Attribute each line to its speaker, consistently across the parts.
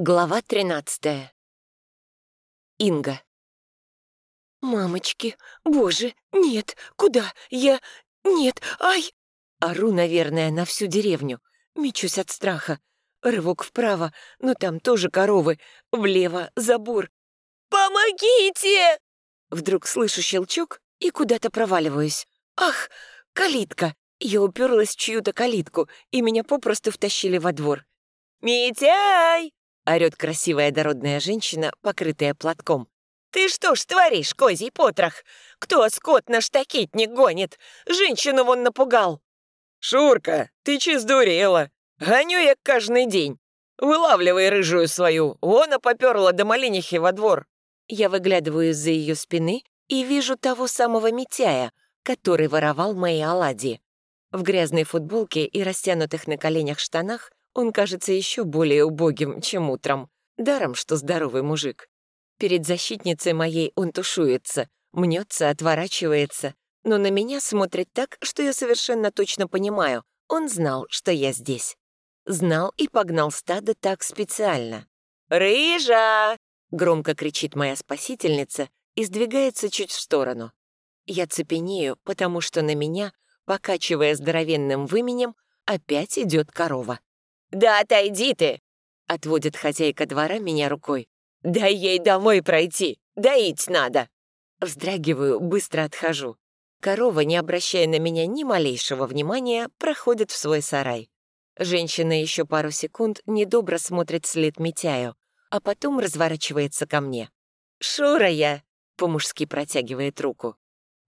Speaker 1: Глава 13. Инга.
Speaker 2: «Мамочки, боже, нет, куда? Я... Нет, ай!»
Speaker 1: Ору, наверное, на всю деревню. Мечусь от страха. Рывок вправо, но там тоже коровы. Влево, забор.
Speaker 2: «Помогите!»
Speaker 1: Вдруг слышу щелчок и куда-то проваливаюсь. «Ах, калитка!» Я уперлась в чью-то калитку, и меня попросту втащили во двор.
Speaker 2: «Митяй!»
Speaker 1: Орёт красивая дородная женщина, покрытая платком.
Speaker 2: «Ты что ж творишь, козий потрох? Кто скот на штакетник гонит? Женщину вон напугал!»
Speaker 3: «Шурка, ты че сдурела? Гоню я каждый день. Вылавливай рыжую свою, вон а поперла до маленихи во двор».
Speaker 1: Я выглядываю из-за ее спины и вижу того самого Митяя, который воровал мои оладьи. В грязной футболке и растянутых на коленях штанах он кажется еще более убогим, чем утром. Даром, что здоровый мужик. Перед защитницей моей он тушуется, мнется, отворачивается, но на меня смотрит так, что я совершенно точно понимаю, он знал, что я здесь. Знал и погнал стадо так специально.
Speaker 2: «Рыжа!»
Speaker 1: — громко кричит моя спасительница и сдвигается чуть в сторону. Я цепенею, потому что на меня, покачивая здоровенным выменем, опять идет корова.
Speaker 2: «Да отойди ты!»
Speaker 1: — отводит хозяйка двора меня рукой.
Speaker 2: «Дай ей домой пройти, доить надо!»
Speaker 1: Вздрагиваю, быстро отхожу. Корова, не обращая на меня ни малейшего внимания, проходит в свой сарай. Женщина еще пару секунд недобро смотрит вслед Митяю, а потом разворачивается ко мне.
Speaker 2: «Шура я!»
Speaker 1: — по-мужски протягивает руку.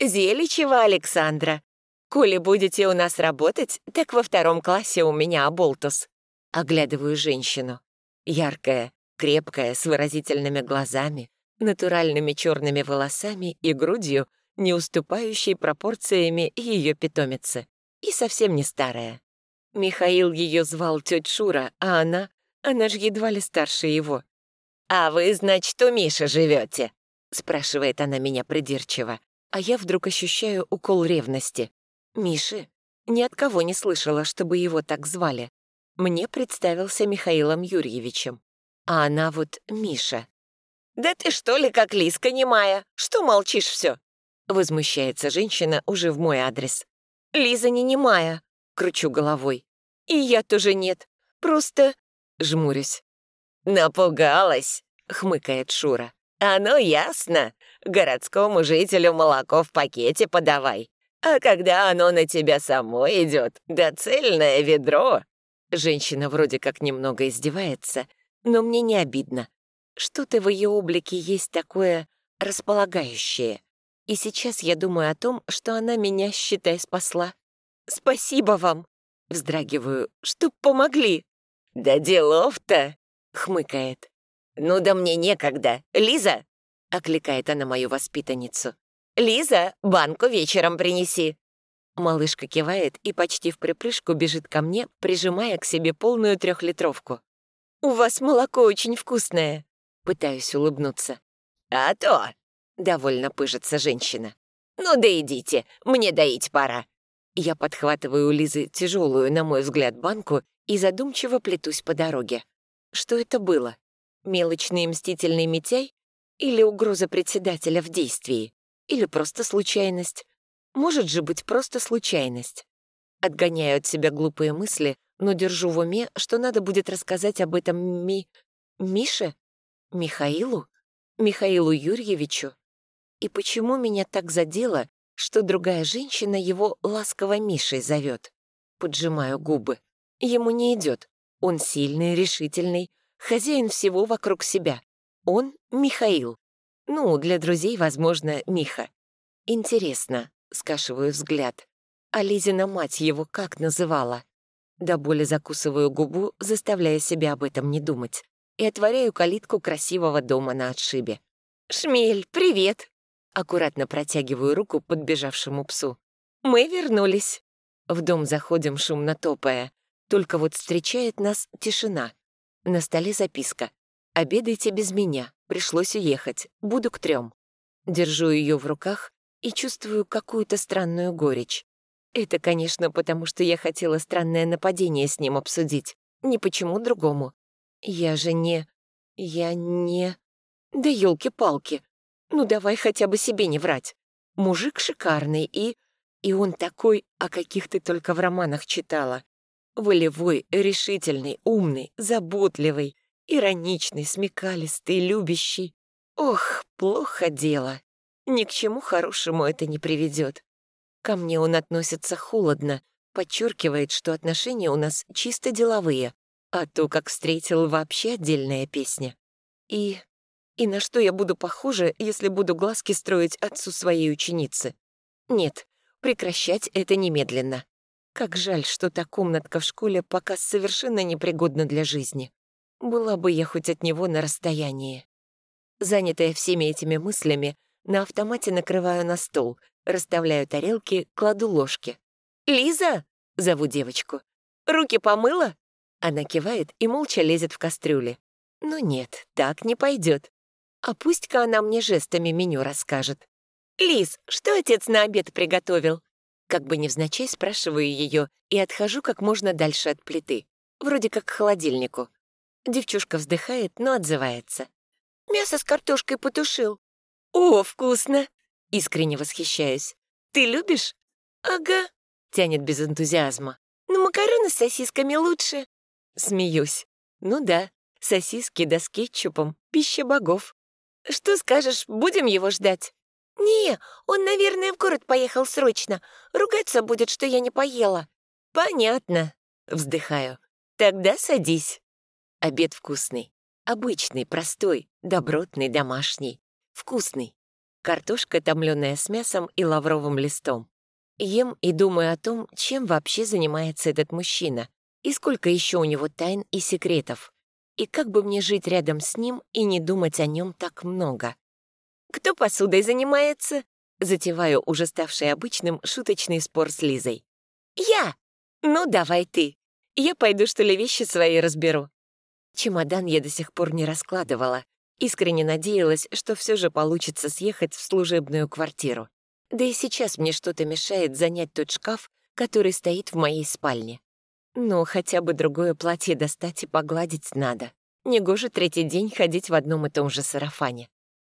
Speaker 2: «Зеличева Александра! Коли будете у нас работать, так во втором классе у меня оболтус.
Speaker 1: Оглядываю женщину. Яркая, крепкая, с выразительными глазами, натуральными черными волосами и грудью, не уступающей пропорциями ее питомицы. И совсем не старая. Михаил ее звал тетя Шура, а она, она ж едва ли старше его.
Speaker 2: «А вы, значит, у Миши живете?
Speaker 1: спрашивает она меня придирчиво, а я вдруг ощущаю укол ревности. Миши? Ни от кого не слышала, чтобы его так звали мне представился Михаилом Юрьевичем. А она вот Миша.
Speaker 2: «Да ты что ли, как Лиска немая? Что молчишь все?
Speaker 1: Возмущается женщина уже в мой адрес.
Speaker 2: «Лиза не немая», — кручу головой. «И я тоже нет. Просто...» — жмурюсь.
Speaker 3: «Напугалась», —
Speaker 1: хмыкает Шура.
Speaker 3: «Оно ясно. Городскому жителю молоко в пакете подавай. А когда оно на тебя само идет, да цельное ведро,
Speaker 1: Женщина вроде как немного издевается, но мне не обидно. Что-то в ее облике есть такое располагающее. И сейчас я думаю о том, что она меня, считай, спасла. «Спасибо вам!» — вздрагиваю. «Что помогли?»
Speaker 3: «Да делов-то!»
Speaker 1: — хмыкает.
Speaker 3: «Ну да мне некогда. Лиза!»
Speaker 1: — окликает она мою воспитанницу.
Speaker 2: «Лиза, банку вечером принеси!»
Speaker 1: Малышка кивает и почти в припрыжку бежит ко мне, прижимая к себе полную трехлитровку. «У вас молоко очень вкусное!» Пытаюсь улыбнуться.
Speaker 3: «А то!»
Speaker 1: — довольно пыжится женщина.
Speaker 3: «Ну да идите, мне доить пора!»
Speaker 1: Я подхватываю у Лизы тяжелую, на мой взгляд, банку и задумчиво плетусь по дороге. Что это было? Мелочный мстительный Митяй? Или угроза председателя в действии? Или просто случайность? Может же быть просто случайность. Отгоняю от себя глупые мысли, но держу в уме, что надо будет рассказать об этом Ми... Мише? Михаилу? Михаилу Юрьевичу? И почему меня так задело, что другая женщина его ласково Мишей зовет? Поджимаю губы. Ему не идет. Он сильный, решительный, хозяин всего вокруг себя. Он Михаил. Ну, для друзей, возможно, Миха. Интересно, Скашиваю взгляд. А Лизина мать его как называла? До боли закусываю губу, заставляя себя об этом не думать. И отворяю калитку красивого дома на отшибе.
Speaker 2: «Шмель, привет!»
Speaker 1: Аккуратно протягиваю руку подбежавшему псу. «Мы вернулись!» В дом заходим, шумно топая. Только вот встречает нас тишина. На столе записка. «Обедайте без меня. Пришлось уехать. Буду к трем». Держу ее в руках, и чувствую какую-то странную горечь. Это, конечно, потому что я хотела странное нападение с ним обсудить. Ни почему другому. Я же не... Я не... Да елки-палки. Ну давай хотя бы себе не врать. Мужик шикарный и... И он такой, о каких ты только в романах читала. Волевой, решительный, умный, заботливый, ироничный, смекалистый, любящий. Ох, плохо дело. Ни к чему хорошему это не приведет. Ко мне он относится холодно, подчеркивает, что отношения у нас чисто деловые, а то, как встретил, вообще отдельная песня. И... И на что я буду похожа, если буду глазки строить отцу своей ученицы? Нет, прекращать это немедленно. Как жаль, что та комнатка в школе пока совершенно непригодна для жизни. Была бы я хоть от него на расстоянии. Занятая всеми этими мыслями, на автомате накрываю на стол, расставляю тарелки, кладу ложки. «Лиза!» — зову девочку. «Руки помыла?» Она кивает и молча лезет в кастрюле. «Ну нет, так не пойдет. А пусть-ка она мне жестами меню расскажет. «Лиз, что отец на обед приготовил?» Как бы невзначай спрашиваю ее и отхожу как можно дальше от плиты. Вроде как к холодильнику. Девчушка вздыхает, но отзывается. «Мясо с картошкой потушил». «О, вкусно!» Искренне восхищаюсь. «Ты любишь?» «Ага», — тянет без энтузиазма. «Но макароны с сосисками лучше». Смеюсь. «Ну да, сосиски да с кетчупом, пища богов». «Что скажешь, будем его ждать?» «Не, он, наверное, в город поехал срочно. Ругаться будет, что я не поела». «Понятно», — вздыхаю. «Тогда садись». Обед вкусный. Обычный, простой, добротный, домашний. Вкусный. Картошка, томленая с мясом и лавровым листом. Ем и думаю о том, чем вообще занимается этот мужчина, и сколько еще у него тайн и секретов, и как бы мне жить рядом с ним и не думать о нем так много. «Кто посудой занимается?» Затеваю уже ставший обычным шуточный спор с Лизой. «Я! Ну, давай ты. Я пойду, что ли, вещи свои разберу». Чемодан я до сих пор не раскладывала. Искренне надеялась, что все же получится съехать в служебную квартиру. Да и сейчас мне что-то мешает занять тот шкаф, который стоит в моей спальне. Но хотя бы другое платье достать и погладить надо. Негоже третий день ходить в одном и том же сарафане.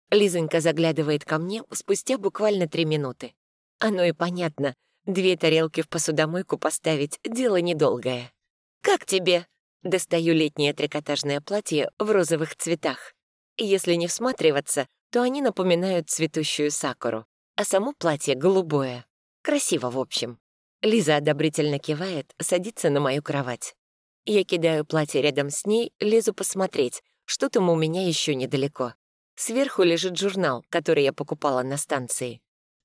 Speaker 1: Лизонька заглядывает ко мне спустя буквально три минуты. Оно и понятно. Две тарелки в посудомойку поставить — дело недолгое. «Как тебе?» Достаю летнее трикотажное платье в розовых цветах. Если не всматриваться, то они напоминают цветущую сакуру, а само платье голубое. Красиво, в общем. Лиза одобрительно кивает, садится на мою кровать. Я кидаю платье рядом с ней, лезу посмотреть, что там у меня еще недалеко. Сверху лежит журнал, который я покупала на станции.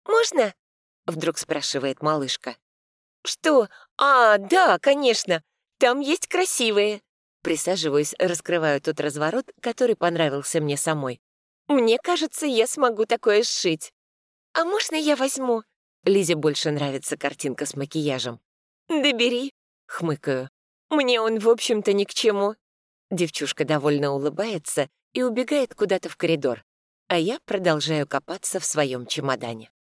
Speaker 1: «Можно?» — вдруг спрашивает малышка. «Что? А, да, конечно. Там есть красивые». Присаживаюсь, раскрываю тот разворот, который понравился мне самой. «Мне кажется, я смогу такое сшить». «А можно я возьму?» Лизе больше нравится картинка с макияжем. «Да бери», — хмыкаю. «Мне он, в общем-то, ни к чему». Девчушка довольно улыбается и убегает куда-то в коридор, а я продолжаю копаться в своем чемодане.